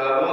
uh,